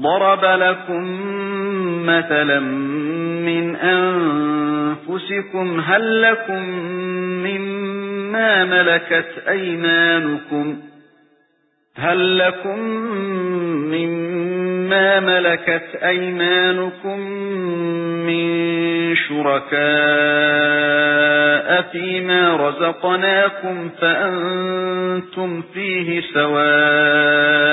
ضَرَبَ لَكُم مَّثَلًا مِّنْ أَنفُسِكُمْ هَل لَّكُم مِّمَّا مَلَكَتْ أَيْمَانُكُمْ هَل لَّكُم مِّمَّا مَلَكَتْ أَيْمَانُكُم مِّن شُرَكَاءَ فِيمَا رَزَقْنَاكُمْ فَأَنتُمْ فِيهِ سَوَاءٌ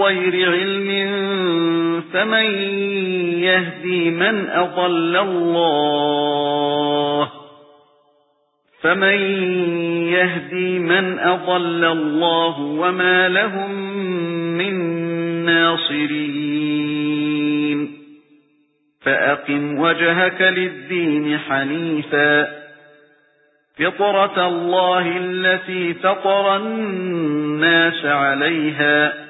بِغَيْرِ عِلْمٍ فَمَن يَهْدِي مَن أَضَلَّ اللَّهُ فَمَن يَهْدِي مَن أَضَلَّ اللَّهُ وَمَا لَهُم مِّن نَّاصِرِينَ فَأَقِمْ وَجْهَكَ لِلدِّينِ حَنِيفًا فِطْرَةَ اللَّهِ الَّتِي فَطَرَ النَّاسَ عَلَيْهَا